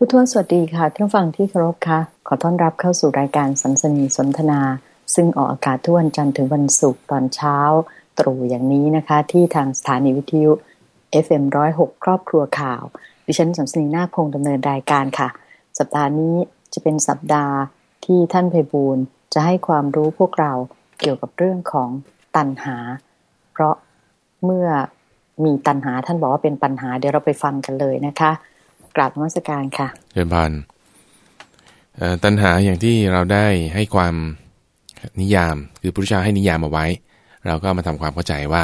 ผู้ทวสวัสดีค่ะท่านฟังที่เคารพค่ะขอต้อนรับเข้าสู่รายการสัมสนีสนทนา ซึ่งออกอากาศทุกวันจันทร์ถึงวันศุกร์ตอนเช้า ตรู่อย่างนี้นะคะ ที่ทางสถานีวิทยุ FM106 ครอบครัวข่าว ดิฉันสัมสนีนาคพงศ์ดำเนินรายการค่ะ สัปดาห์นี้จะเป็นสัปดาห์ที่ท่านไพบูลจะให้ความรู้พวกเราเกี่ยวกับเรื่องของตัณหา เพราะเมื่อมีตัณหาท่านบอกว่าเป็นปัญหาเดี๋ยวเราไปฟังกันเลยนะคะ กราบนมัสการค่ะเชิญพานตัณหาอย่างที่เราได้ให้ความนิยามคือพระเจ้าให้นิยามเอาไว้ เราก็มาทำความเข้าใจว่า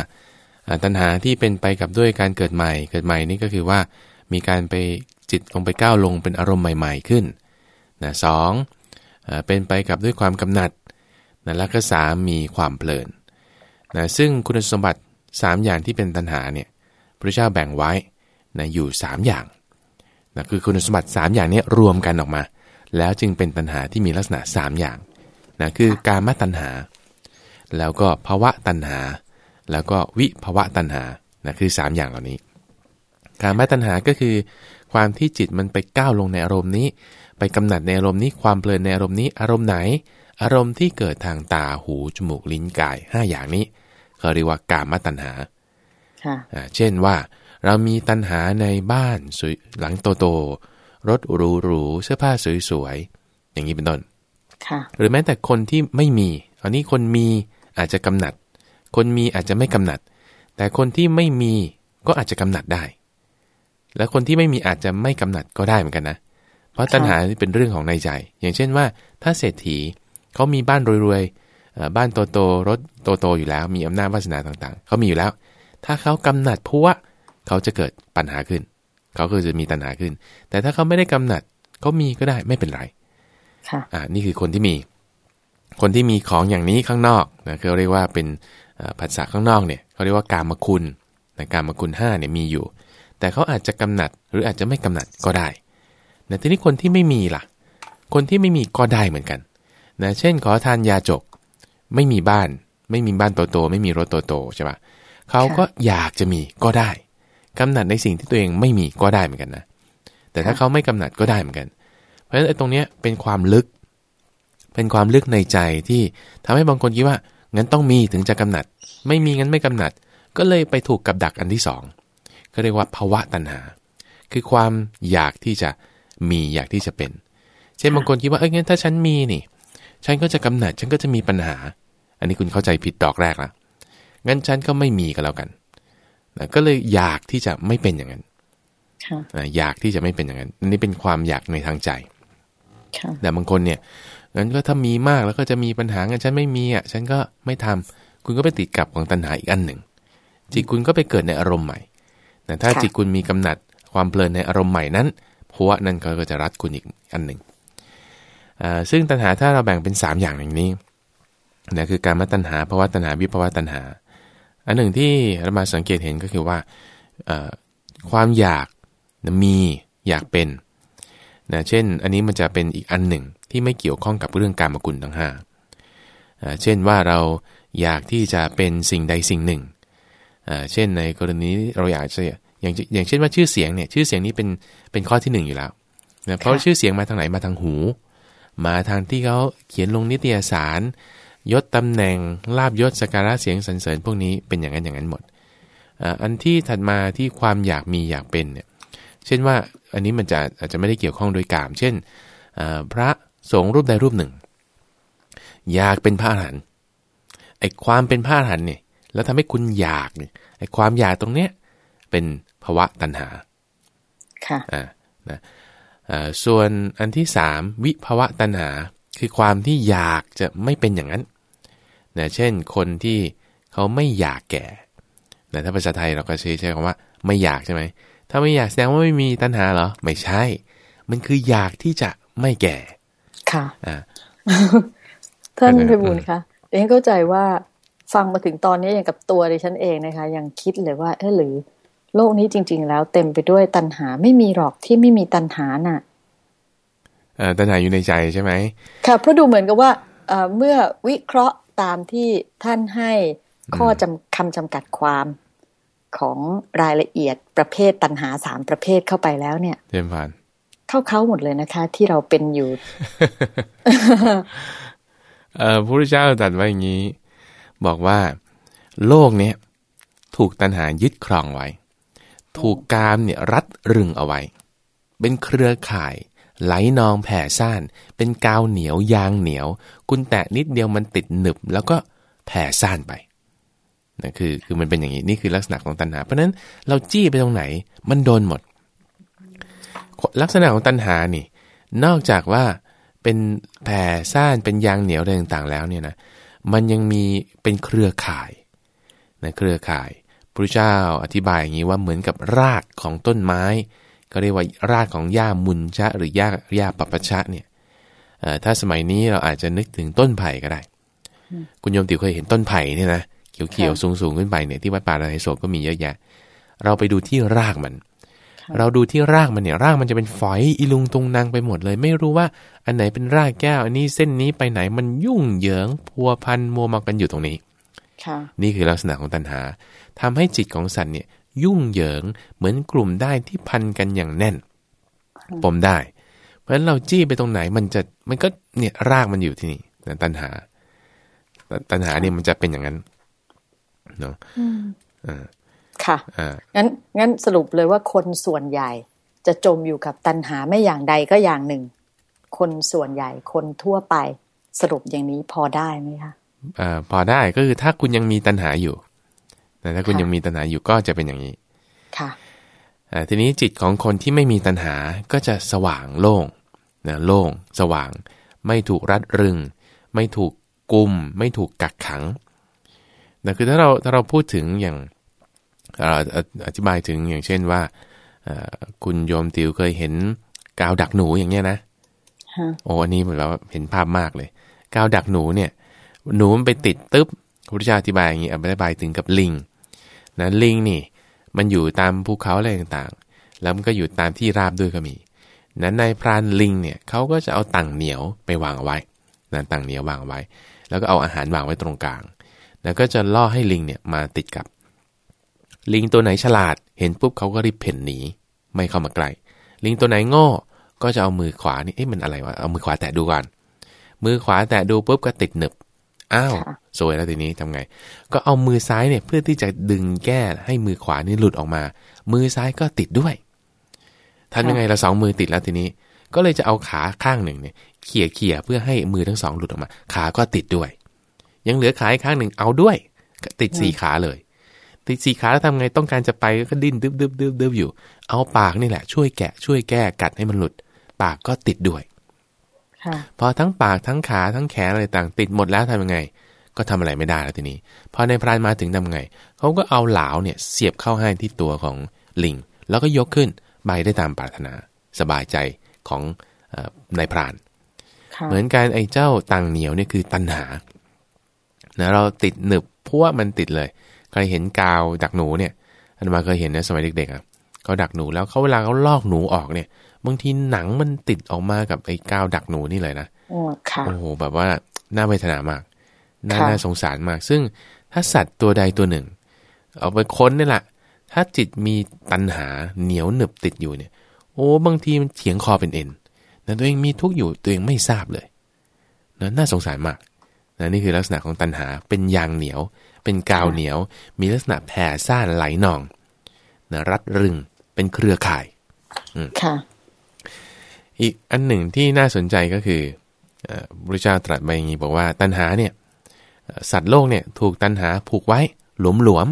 ตัณหาที่เป็นไปกับด้วยการเกิดใหม่ เกิดใหม่นี่ก็คือว่ามีการไปจิตลงไปก้าวลงเป็นอารมณ์ใหม่ ๆขึ้นนะสองเป็นไปกับด้วยความกำหนัดนะแล้วก็สามมีความเพลินนะซึ่งคุณสมบัติ 3 อย่างที่เป็นตัณหาเนี่ยพระเจ้าแบ่งไว้นะอยู่ 3 อย่าง นะคือคุณสมบัติ 3 อย่างนี้รวมกันออกมา แล้วจึงเป็นตัณหาที่มีลักษณะ 3 อย่างนะคือการมตัณหา แล้วก็ภาวะตัณหา แล้วก็วิภาวะตัณหานะคือ 3 อย่างเหล่านี้ การมตัณหาก็คือ ความที่จิตมันไปก้าวลงในอารมณ์นี้ ไปกำหนัดในอารมณ์นี้ความเพลินในอารมณ์นี้ อารมณ์ไหน อารมณ์ที่เกิดทางตาหูจมูกลิ้นกาย 5 อย่างนี้เขาเรียกว่าการมตัณหาเช่นว่า เรามีตัณหาในบ้านสวยหลังโตๆรถหรูๆเสื้อผ้าสวยๆอย่างนี้เป็นต้นหรือแม้แต่คนที่ไม่มีอันนี้คนมีอาจจะกำหนัด คนมีอาจจะไม่กำหนัด แต่คนที่ไม่มีก็อาจจะกำหนัดได้ และคนที่ไม่มีอาจจะไม่กำหนัดก็ได้เหมือนกันนะ เพราะตัณหาเป็นเรื่องของในใจ อย่างเช่นว่าถ้าเศรษฐีเขามีบ้านรวยๆบ้านโตๆรถโตๆอยู่แล้ว มีอำนาจวาสนาต่างๆเขามีอยู่แล้ว ถ้าเขากำหนัดพัว เขาจะเกิดปัญหาขึ้น เขาก็จะมีตัณหาขึ้น แต่ถ้าเขาไม่ได้กำหนัดเขามีก็ได้ไม่เป็นไรค่ะอ่านี่คือคนที่มี คนที่มีของอย่างนี้ข้างนอกนะเขาเรียกว่าเป็นผัสสะข้างนอกเนี่ยเขาเรียกว่ากามคุณนะกามคุณห้าเนี่ยมีอยู่ แต่เขาอาจจะกำหนัดหรืออาจจะไม่กำหนัดก็ได้นะทีนี้คนที่ไม่มีล่ะ คนที่ไม่มีก็ได้เหมือนกันนะเช่นขอทานยาจก ไม่มีบ้าน ไม่มีบ้านโตๆไม่มีรถโตๆใช่ปะเขาก็อยากจะมีก็ได้ กำหนัดในสิ่งที่ตัวเองไม่มีก็ได้เหมือนกันนะ แต่ถ้าเขาไม่กำหนัดก็ได้เหมือนกัน เพราะฉะนั้นไอ้ตรงเนี้ยเป็นความลึก เป็นความลึกในใจที่ทำให้บางคนคิดว่างั้นต้องมีถึงจะกำหนัด ไม่มีงั้นไม่กำหนัด ก็เลยไปถูกกับดักอันที่สองก็เรียกว่าภาวะตัณหา คือความอยากที่จะมีอยากที่จะเป็น เช่นบางคนคิดว่าเอ้ยงั้นถ้าฉันมีนี่ ฉันก็จะกำหนัดฉันก็จะมีปัญหา อันนี้คุณเข้าใจผิดดอกแรกละงั้นฉันก็ไม่มีก็แล้วกัน นะก็เลยอยากที่จะไม่เป็นอย่างนั้นนะอยากที่จะไม่เป็นอย่างนั้นอันนี้เป็นความอยากในทางใจแต่บางคนเนี่ยงั้นก็ถ้ามีมากแล้วก็จะมีปัญหางั้นฉันไม่มีอะฉันก็ไม่ทำคุณก็ไปติดกับของตัณหาอีกอันหนึ่งจิตคุณก็ไปเกิดในอารมณ์ใหม่แต่ถ้าจิตคุณมีกำหนัดความเพลินในอารมณ์ใหม่นั้นเพราะว่านั่นเขาก็จะรัดคุณอีกอันหนึ่งซึ่งตัณหาถ้าเราแบ่งเป็น 3 อย่างอย่างนี้นะคือการมาตัณหาภาวะตัณหาวิภาวะตัณหา อันหนึ่งที่เรามาสังเกตเห็นก็คือว่าความอยากมีอยากเป็นนะเช่น อันนี้มันจะเป็นอีกอันหนึ่งที่ไม่เกี่ยวข้องกับเรื่องการมกุลทั้งห้าเช่นว่าเราอยากที่จะเป็นสิ่งใดสิ่งหนึ่ง เช่นในกรณีเราอยากจะอย่างอย่างเช่นว่าชื่อเสียงเนี่ยชื่อเสียงนี้เป็นเป็นข้อที่หนึ่งอยู่แล้วนะเพราะชื่อเสียงมาทางไหนมาทางหู มาทางที่เขาเขียนลงนิตยสาร ยศตำแหน่งลาบยศสการะเสียงสรรเสริญพวกนี้เป็นอย่างนั้นอย่างนั้นหมด อันที่ถัดมาที่ความอยากมีอยากเป็นเนี่ย เช่นว่าอันนี้มันจะอาจจะไม่ได้เกี่ยวข้องโดยกาม เช่นพระสงฆ์รูปใดรูปหนึ่ง อยากเป็นพระอรหันต์ไอ้ความเป็นพระอรหันต์เนี่ยแล้วทำให้คุณอยากเนี่ยไอ้ความอยากตรงเนี้ยเป็นภาวะตัณหา ค่ะอ่านะส่วนอันที่สามวิภาวะตัณหา คือความที่อยากจะไม่เป็นอย่างนั้น นะเช่นคนที่เขาไม่อยากแก่นะถ้าภาษาไทยเราก็ใช้ใช้คำว่า ไม่อยากใช่ไหม ถ้าไม่อยากแสดงว่าไม่มีตัณหาเหรอ ไม่ใช่ มันคืออยากที่จะไม่แก่ ค่ะอ่าท่านพิบูลคะเองเข้าใจว่าฟังมาถึงตอนนี้อย่างกับตัวดิฉันเองนะคะ ยังคิดเลยว่าเออหรือ โลกนี้จริง ๆ แล้วเต็มไปด้วยตัณหาไม่มีหรอกที่ไม่มีตัณหาน่ะตัณหาอยู่ในใจใช่ไหมค่ะเพราะดูเหมือนกับว่าเมื่อวิเคราะห์ ตามที่ท่านให้ข้อจำคำจำกัดความของรายละเอียดประเภทตัณหาสามประเภทเข้าไปแล้วเนี่ยเต็มผ่านเข้าเขาหมดเลยนะคะ ที่เราเป็นอยู่เอ่อพระพุทธเจ้าตรัสไว้อย่างนี้ บอกว่า โลกเนี้ยถูกตัณหายึดครองไว้ ถูกกามเนี่ยรัดรึงเอาไว้ เป็นเครือข่าย ไหลนองแผ่ซ่าน เป็นกาวเหนียวยางเหนียว คุณแตะนิดเดียวมันติดหนึบ แล้วก็แผ่ซ่านไปนะคือคือมันเป็นอย่างนี้นี่คือลักษณะของตัณหา เพราะนั้นเราจี้ไปตรงไหนมันโดนหมด ลักษณะของตัณหานี่ นอกจากว่าเป็นแผ่ซ่านเป็นยางเหนียวอะไรต่างๆ แล้วเนี่ยนะมันยังมีเป็นเครือข่ายนะเครือข่ายพระเจ้าอธิบายอย่างนี้ว่าเหมือนกับรากของต้นไม้ ก็เรียกว่ารากของหญ้ามุนชะ หรือหญ้าหญ้าปัปปะชะเนี่ยถ้าสมัยนี้เราอาจจะนึกถึงต้นไผ่ก็ได้ คุณโยมติวเคยเห็นต้นไผ่เนี่ยนะเขียวๆสูงๆขึ้นไปเนี่ยที่วัดป่าไรโศกก็มีเยอะแยะ เราไปดูที่รากมัน เราดูที่รากมันเนี่ยรากมันจะเป็นฝอยอีลุงตุงนางไปหมดเลย ไม่รู้ว่าอันไหนเป็นรากแก้ว อันนี้เส้นนี้ไปไหนมันยุ่งเหยิงพัวพันมัวมากันอยู่ตรงนี้นี่คือลักษณะของตัณหาทำให้จิตของสัตว์เนี่ย ยุ่งเหยิงเหมือนกลุ่มได้ที่พันกันอย่างแน่น ปมได้ เพราะฉะนั้นเราจี้ไปตรงไหนมันจะมันก็เนี่ยรากมันอยู่ที่นี่ตัณหา ตัณหาเนี่ยมันจะเป็นอย่างนั้นเนาะอ่าค่ะงั้นงั้นสรุปเลยว่าคนส่วนใหญ่จะจมอยู่กับตัณหาไม่อย่างใดก็อย่างหนึ่ง คนส่วนใหญ่คนทั่วไปสรุปอย่างนี้พอได้ไหมคะอ่าพอได้ก็คือถ้าคุณยังมีตัณหาอยู่ แต่ถ้าคุณยังมีตัณหาอยู่ก็จะเป็นอย่างนี้ค่ะทีนี้จิตของคนที่ไม่มีตัณหาก็จะสว่างโล่งนะโล่ง สว่าง ไม่ถูกรัดรึง ไม่ถูกกุม ไม่ถูกกักขังนะคือถ้าเราถ้าเราพูดถึงอย่างอธิบายถึงอย่างเช่นว่าคุณโยมติวเคยเห็นกาวดักหนูอย่างเงี้ยนะโอ้อันนี้แบบว่าเห็นภาพมากเลยกาวดักหนูเนี่ย หนูมันไปติดตึ๊บพระพุทธเจ้าอธิบายอย่างนี้อธิบายถึงกับลิง นะลิงนี่ มันอยู่ตามภูเขาอะไรต่างๆ แล้วมันก็อยู่ตามที่ราบด้วยก็มีนั้นในพรานลิงเนี่ยเขาก็จะเอาตังเหนียวไปวางเอาไว้นะตังเหนียววางไว้ แล้วก็เอาอาหารวางไว้ตรงกลาง แล้วก็จะล่อให้ลิงเนี่ยมาติดกับ ลิงตัวไหนฉลาด เห็นปุ๊บเขาก็รีบเพ่นหนี ไม่เข้ามาใกล้ ลิงตัวไหนโง่ ก็จะเอามือขวานี่ เอ๊ะมันอะไรวะ เอามือขวาแตะดูก่อน มือขวาแตะดูปุ๊บก็ติดหนึบ อ้าวสวยแล้วทีนี้ทำไง ก็เอามือซ้ายเนี่ยเพื่อที่จะดึงแก้ให้มือขวานี่หลุดออกมา มือซ้ายก็ติดด้วยทำยังไงเราสองมือติดแล้วทีนี้ ก็เลยจะเอาขาข้างหนึ่งเนี่ยเขี่ยเขี่ยเพื่อให้มือทั้งสองหลุดออกมา ขาก็ติดด้วย ยังเหลือขาอีกข้างหนึ่งเอาด้วย ติดสี่ขาเลย ติดสีขาแล้วทำไงต้องการจะไปก็ดิ้นดึบดึบดึบดึบอยู่ เอาปากนี่แหละ ช่วยแกะช่วยแก้กัดให้มันหลุด ปากก็ติดด้วย พอทั้งปากทั้งขาทั้งแขนอะไรต่างติดหมดแล้วทำยังไง ก็ทำอะไรไม่ได้แล้วทีนี้ พอในพรานมาถึงทำไงเขาก็เอาเหลาเนี่ยเสียบเข้าให้ที่ตัวของลิง แล้วก็ยกขึ้นใบได้ตามปรารถนาสบายใจของนายพราน เหมือนกันไอ้เจ้าตังเหนียวเนี่ยคือตันหานะเราติดหนึบเพราะว่ามันติดเลย ใครเห็นกาวดักหนูเนี่ยอันมาเคยเห็นนะสมัยเด็กๆอะเขาดักหนูแล้วเขาเวลาเขาลอกหนูออกเนี่ย บางทีหนังมันติดออกมากับไอ้กาวดักหนูนี่เลยนะโอ้โอ้โหแบบว่าน่าเวทนามากน่าน่าสงสารมาก ซึ่งถ้าสัตว์ตัวใดตัวหนึ่ง เอาไปค้นนี่แหละถ้าจิตมีตัณหาเหนียวหนึบติดอยู่เนี่ย โอ้บางทีมันเถียงคอเป็นเอ็นนะตัวเองมีทุกอยู่ตัวเองไม่ทราบเลยนะน่าสงสารมากนะนี่คือลักษณะของตัณหาเป็นยางเหนียว เป็นกาวเหนียว มีลักษณะแผ่ซ่านไหลนองนะรัดรึงเป็นเครือข่ายค่ะ อีกอันหนึ่งที่น่าสนใจก็คือพระเจ้าตรัสไปอย่างนี้บอกว่าตัณหาเนี่ยสัตว์โลกเนี่ยถูกตัณหาผูกไว้หลวมหลวม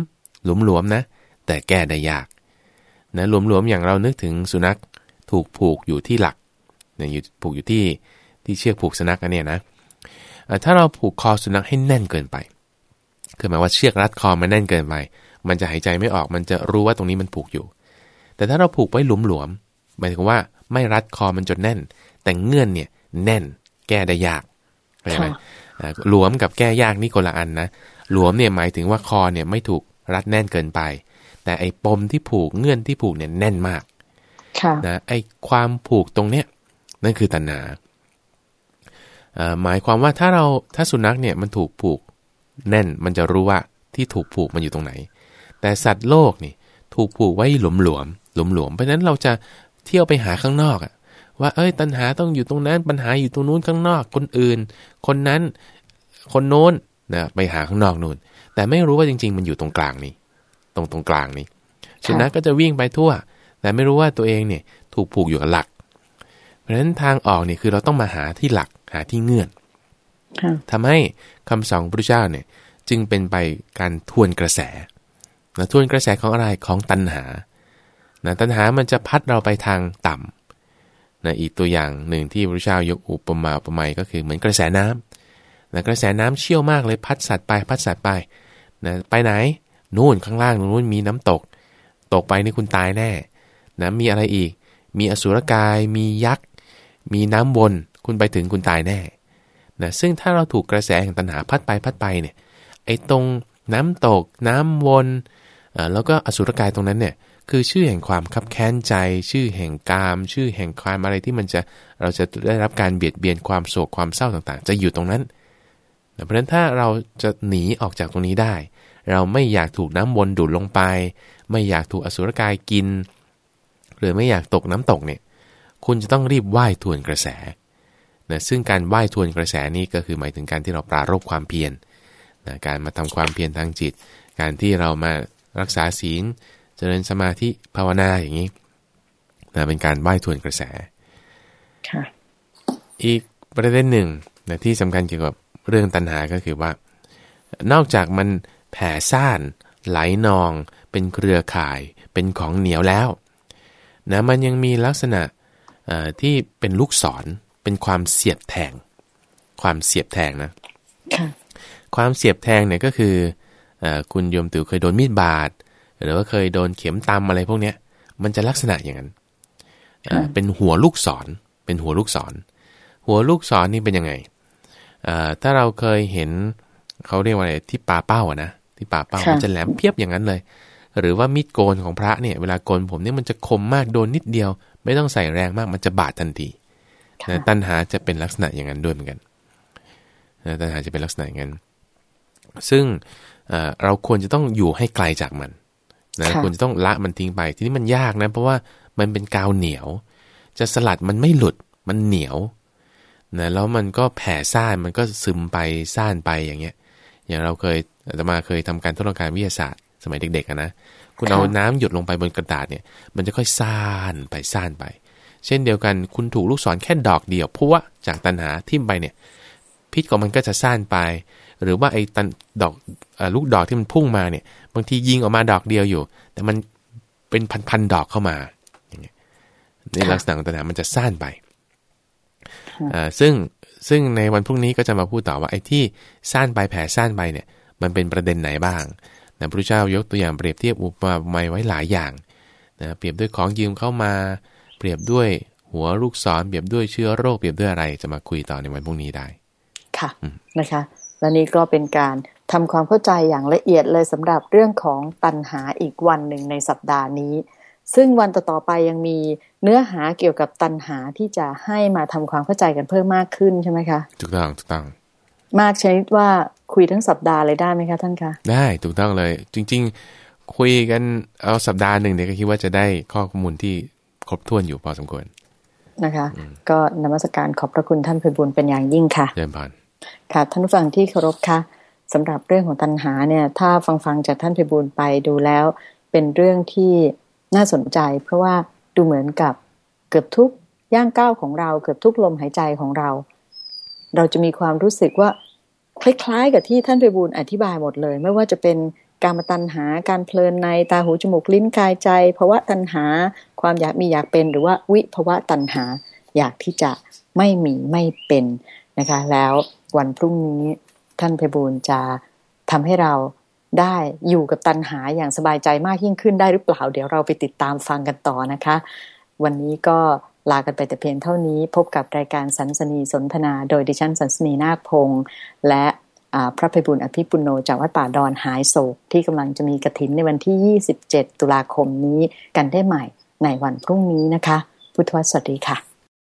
หลวมหลวมนะ แต่แก้ได้ยากนะหลวมหลวมอย่างเรานึกถึงสุนัขถูกผูกอยู่ที่หลักเนี่ยอยู่ผูกอยู่ที่ที่เชือกผูกสุนัขอันเนี้ยนะถ้าเราผูกคอสุนัขให้แน่นเกินไป คือหมายว่าเชือกรัดคอมันแน่นเกินไป มันจะหายใจไม่ออก มันจะรู้ว่าตรงนี้มันผูกอยู่ แต่ถ้าเราผูกไว้หลวมๆหมายถึงว่า ไม่รัดคอมันจนแน่น แต่เงื่อนเนี่ยแน่น แก้ได้ยากเข้าใจไหมหลวมกับแก้ยากนี่คนละอันนะหลวมเนี่ยหมายถึงว่าคอเนี่ยไม่ถูกรัดแน่นเกินไป แต่ไอ้ปมที่ผูกเงื่อนที่ผูกเนี่ยแน่นมากนะไอ้ความผูกตรงเนี้ยนั่นคือตัณหาหมายความว่าถ้าเราถ้าสุนัขเนี่ยมันถูกผูกแน่นมันจะรู้ว่าที่ถูกผูกมันอยู่ตรงไหน แต่สัตว์โลกนี่ถูกผูกไว้หลวมหลวมหลวมหลวมเพราะฉะนั้นเราจะ เที่ยวไปหาข้างนอกอะว่าเอ้ยตัณหาต้องอยู่ตรงนั้นปัญหาอยู่ตรงนู้นข้างนอกคนอื่น คนนั้นคนโน้นนะไปหาข้างนอกนู่น แต่ไม่รู้ว่าจริง ๆ มันอยู่ตรงกลางนี้ตรงตรงกลางนี้สุนัขก็จะวิ่งไปทั่ว แต่ไม่รู้ว่าตัวเองเนี่ยถูกผูกอยู่กับหลัก เพราะฉะนั้นทางออกเนี่ยคือเราต้องมาหาที่หลักหาที่เงื่อนทำให้คำสอนพระเจ้าเนี่ย จึงเป็นไปการทวนกระแสนะทวนกระแสของอะไรของตัณหา นะตัณหามันจะพัดเราไปทางต่ำนะอีกตัวอย่างหนึ่งที่พระเจ้ายกอุปมาอุปไมยก็คือเหมือนกระแสน้ำนะกระแสน้ำเชี่ยวมากเลยพัดสัตว์ไปพัดสัตว์ไปนะไปไหนนู่นข้างล่างนู่นมีน้ำตก ตกไปนี่คุณตายแน่นะมีอะไรอีก มีอสุรกาย มียักษ์ มีน้ำวนคุณไปถึงคุณตายแน่นะซึ่งถ้าเราถูกกระแสแห่งตัณหาพัดไปพัดไปเนี่ยไอ้ตรงน้ำตกน้ำวนแล้วก็อสุรกายตรงนั้นเนี่ย คือชื่อแห่งความคับแค้นใจ ชื่อแห่งกาม ชื่อแห่งความอะไรที่มันจะเราจะได้รับการเบียดเบียนความโศกความเศร้าต่างๆ จะอยู่ตรงนั้นเพราะฉะนั้นถ้าเราจะหนีออกจากตรงนี้ได้ เราไม่อยากถูกน้ำวนดูดลงไป ไม่อยากถูกอสุรกายกิน หรือไม่อยากตกน้ำตกเนี่ย คุณจะต้องรีบว่ายทวนกระแสนะซึ่งการว่ายทวนกระแสนี้ก็คือหมายถึงการที่เราปรารบความเพียรนะการมาทำความเพียรทางจิต การที่เรามารักษาศีล จริญสมาธิภาวนาอย่างนี้นะเป็นการว่ายทวนกระแสอีกประเด็นหนึ่งนะที่สำคัญเกี่ยวกับเรื่องตัณหาก็คือว่า นอกจากมันแผ่ซ่านไหลนอง เป็นเครือข่ายเป็นของเหนียวแล้วนะมันยังมีลักษณะที่เป็นลูกศรเป็นความเสียบแทง ความเสียบแทงนะความเสียบแทงเนี่ยก็คืออคุณโยมติ๋วเคยโดนมีดบาด หรือว่าเคยโดนเข็มตำอะไรพวกเนี้ย มันจะลักษณะอย่างนั้นเป็นหัวลูกศร เป็นหัวลูกศร หัวลูกศรนี่เป็นยังไงถ้าเราเคยเห็นเขาเรียกว่าอะไรที่ปาเป้าอะนะที่ปาเป้ามันจะแหลมเพียบอย่างนั้นเลย หรือว่ามีดโกนของพระเนี่ย เวลาโกนผมเนี่ยมันจะคมมากโดนนิดเดียว ไม่ต้องใส่แรงมากมันจะบาดทันทีตัณหาจะเป็นลักษณะอย่างนั้นด้วยเหมือนกันตัณหาจะเป็นลักษณะอย่างนั้นซึ่งเราควรจะต้องอยู่ให้ไกลจากมัน นะควรจะต้องละมันทิ้งไป ทีนี้มันยากนะ เพราะว่ามันเป็นกาวเหนียว จะสลัดมันไม่หลุดมันเหนียวนะแล้วมันก็แผ่ซ่านมันก็ซึมไปซ่านไปอย่างเงี้ย อย่างเราเคยอาตมาเคยทำการทดลองการวิทยาศาสตร์ สมัยเด็กๆนะคุณเอาน้ำหยดลงไปบนกระดาษเนี่ย มันจะค่อยซ่านไปซ่านไป เช่นเดียวกันคุณถูกลูกศรแค่ดอกเดียวเพราะว่าจากตันหาทิ่มไปเนี่ย พิษของมันก็จะซ่านไป หรือว่าไอ้ตันดอกอลูกดอกที่มันพุ่งมาเนี่ย บางทียิงออกมาดอกเดียวอยู่ แต่มันเป็นพันๆดอกเข้ามาอย่างเงี้ยในลักษณะของตันหามันจะซ่านไปอ่าซึ่งซึ่งในวันพรุ่งนี้ก็จะมาพูดต่อว่าไอ้ที่ซ่านไปแผ่ซ่านไปเนี่ย มันเป็นประเด็นไหนบ้างนะพระเจ้ายกตัวอย่างเปรียบเทียบอุปมาไไว้หลายอย่างนะเปรียบด้วยของยืมเข้ามา เปรียบด้วยหัวลูกศรเปรียบด้วยเชื้อโรคเปรียบด้วยอะไรจะมาคุยต่อในวันพรุ่งนี้ได้ ค่ะนะคะ และนี่ก็เป็นการทำความเข้าใจอย่างละเอียดเลยสำหรับเรื่องของตัณหาอีกวันหนึ่งในสัปดาห์นี้ ซึ่งวันต่อๆไปยังมีเนื้อหาเกี่ยวกับตัณหาที่จะให้มาทำความเข้าใจกันเพิ่มมากขึ้นใช่ไหมคะถูกต้องถูกต้อง มากชนิดว่าคุยทั้งสัปดาห์เลยได้ไหมคะท่านคะได้ถูกต้องเลย จริง ๆ คุยกันเอาสัปดาห์หนึ่งเนี่ยก็คิดว่าจะได้ข้อมูลที่ครบถ้วนอยู่พอสมควรนะคะ ก็นมัสการขอบพระคุณท่านพิบูลเป็นอย่างยิ่งค่ะเยี่ยมผ่าน ค่ะท่านผู้ฟังที่เคารพคะสำหรับเรื่องของตัณหาเนี่ยถ้าฟังฟังจากท่านพิบูลไปดูแล้ว เป็นเรื่องที่น่าสนใจ เพราะว่าดูเหมือนกับเกือบทุกย่างก้าวของเราเกือบทุกลมหายใจของเรา เราจะมีความรู้สึกว่าคล้ายๆ กับที่ท่านพิบูลอธิบายหมดเลย ไม่ว่าจะเป็นการมาตัณหาการเพลินในตาหูจมูกลิ้นกายใจภาวะตัณหา ความอยากมีอยากเป็นหรือว่าวิภาวะตัณหา อยากที่จะไม่มีไม่เป็น นะคะ แล้ววันพรุ่งนี้ท่านเพบูลจะทำให้เราได้อยู่กับตัณหาอย่างสบายใจมากยิ่งขึ้นได้หรือเปล่า เดี๋ยวเราไปติดตามฟังกันต่อนะคะ วันนี้ก็ลากันไปแต่เพียงเท่านี้ พบกับรายการสันสนีสนทนา โดยดิฉันสันสนีนาคพงษ์และพระภัยบุญอภิปุโนจากวัดป่าดอนหายโศก ที่กำลังจะมีกระถินในวันที่ 27 ตุลาคมนี้กันได้ใหม่ในวันพรุ่งนี้นะคะ พุทธวสวัสดีค่ะ